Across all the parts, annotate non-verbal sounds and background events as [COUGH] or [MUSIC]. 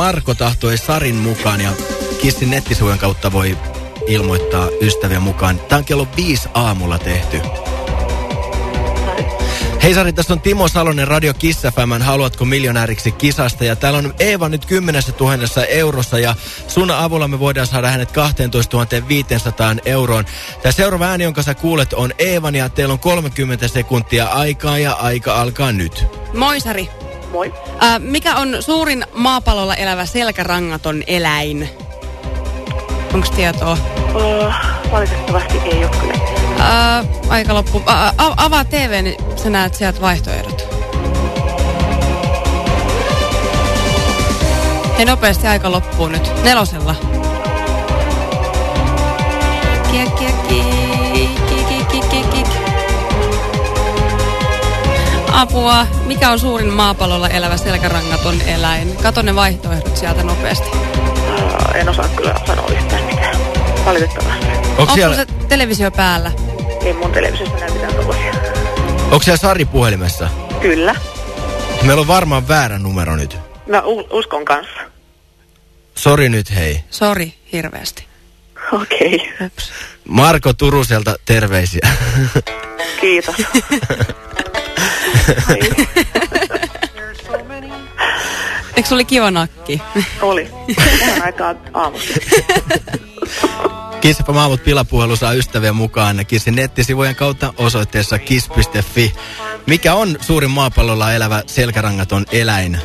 Marko tahtoi Sarin mukaan ja Kissin nettisivujen kautta voi ilmoittaa ystäviä mukaan. Tämä on kello viisi aamulla tehty. Hei Sari, tässä on Timo Salonen Radio Kiss FM, Haluatko miljonääriksi kisasta? Ja täällä on Eeva nyt 10 tuhannessa eurossa ja sun avulla me voidaan saada hänet 12 500 euroon. Tämä seuraava ääni, jonka sä kuulet, on Eevan ja teillä on 30 sekuntia aikaa ja aika alkaa nyt. Moi Sari. Moi. Äh, mikä on suurin maapallolla elävä selkärangaton eläin? Onko tietoa? Uh, valitettavasti ei ole kyllä. Äh, aika loppu. Ä, avaa TV, niin sä näet sieltä vaihtoehdot. Hei, nopeasti aika loppuu nyt. Nelosella. Kiek, kiek, kiek, Apua. Mikä on suurin maapallolla elävä selkärangaton eläin? Kato ne vaihtoehdot sieltä nopeasti. Uh, en osaa kyllä sanoa yhtään mitään. Valitettavasti. Onko siellä, se televisio päällä? Ei mun televisiossa näy mitään tuollaisia. onko siellä Sari puhelimessa? Kyllä. Meillä on varmaan väärä numero nyt. Mä u- uskon kanssa. Sori nyt hei. Sori, hirveästi. Okei. Okay. Marko Turuselta terveisiä. Kiitos. [LAUGHS] [LAUGHS] Eikö se oli kiva nakki? oli. Tähän aikaan aamusta. Kissapä Maamut pilapuhelu saa ystäviä mukaan Kissin nettisivujen kautta osoitteessa kiss.fi. Mikä on suurin maapallolla elävä selkärangaton eläin?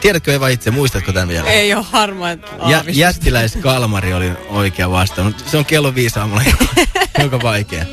Tiedätkö Eva itse, muistatko tämän vielä? Ei ole harmaa Jä, jättiläiskalmari oli oikea vastaus. Se on kello viisi aamulla, [LAUGHS] joka vaikea.